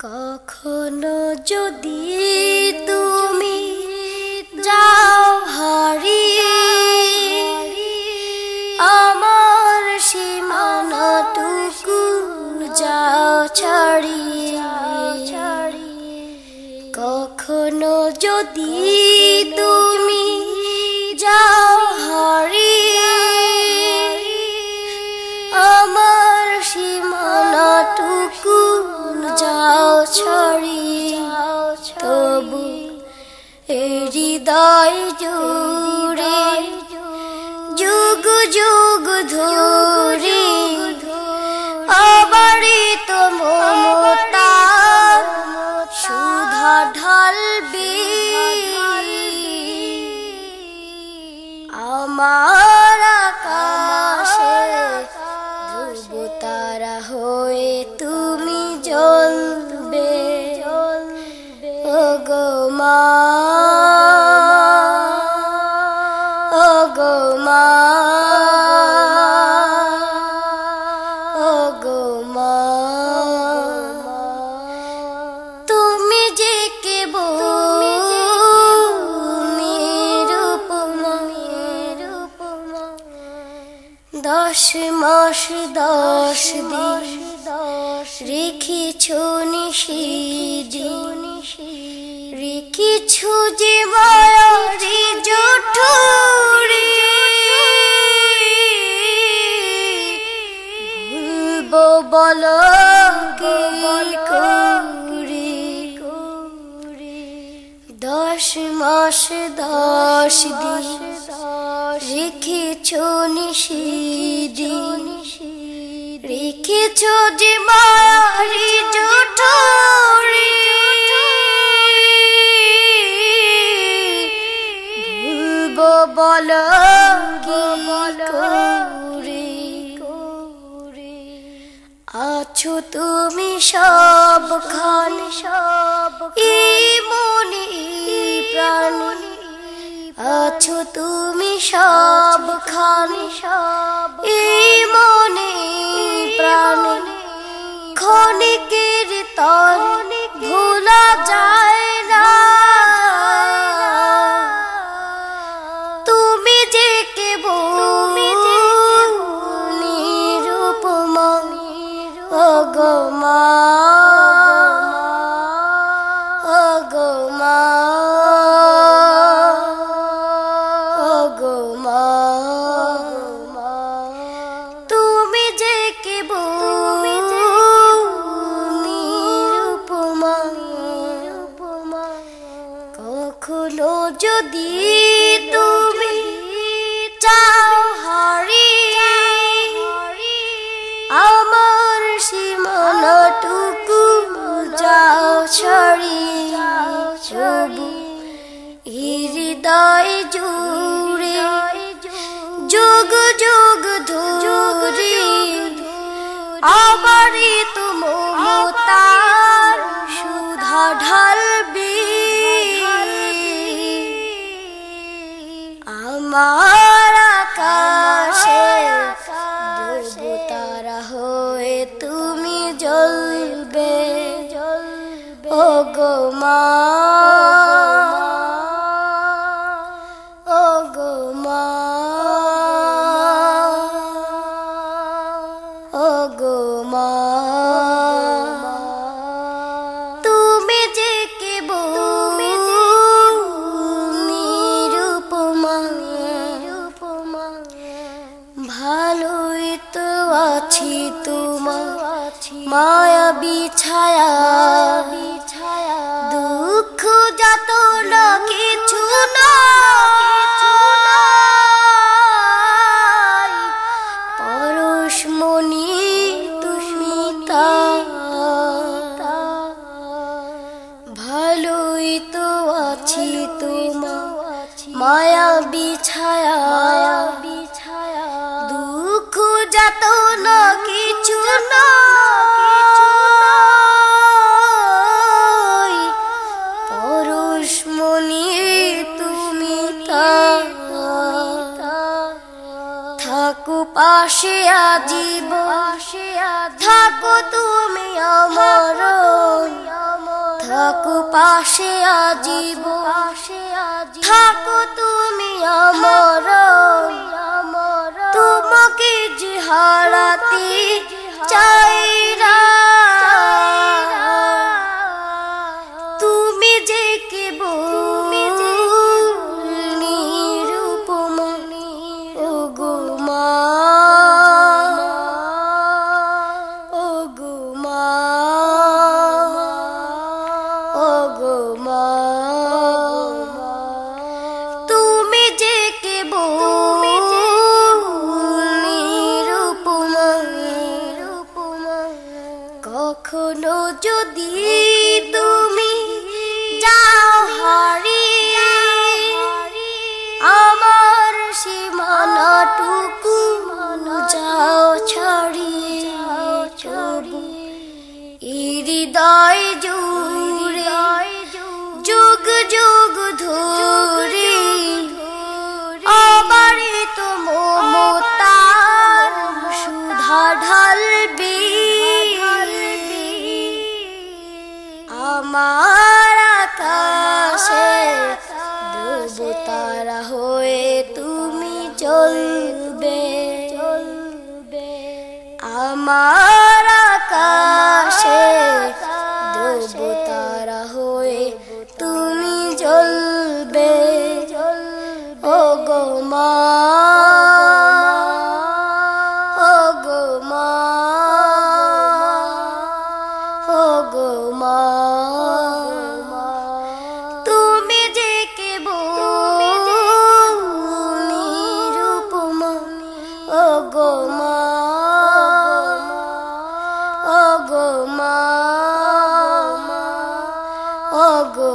কখনো যদি তুমি যাও হারি আমার সীমানা টুকু যাও ছাড়ি কখনো যদি তুমি ছড়িয়ে তবু হৃদয় জুড়ে যুগ যুগ ধরে দশ মাস দশ দিন। রেখেছ নিষিদিন রেখেছ যে মায়ারি জঠুরি। ভুলবো বলো দশ মাস দশ দিন। রেখেছ নিষিদিন রেখেছ যে মারি জঠরি ভুলবো বলো আছো তুমি সব খান সব মনে আছো তুমি সব খানি সব মনে প্রাণ। ক্ষণিকের তর। ভোলা যায় না। তুমি যে কেবল নিরূপমা। ও গো যদি তুমি চাও হারিয়ে, আমার সীমানাটুকু যাও ছড়িয়ে ছবি হৃদয় জুড়ে, যুগ যুগ ধরে আবারই মা। ও গো মা। ও গো মা। তুমি যে নিরূপমা। ভালোই তো আছি তোমার। মায়া বিছায়া। যত কিছু না থাকো পাশে আজীব থাকো তুমি অমর থাকো পাশে আজীব থাকো তুমি অমর তোমাকে যে হারাতে চাই আমার আকাশে ধ্রুব তারা হয়ে তুমি চলবে। চলবে। আমার অগো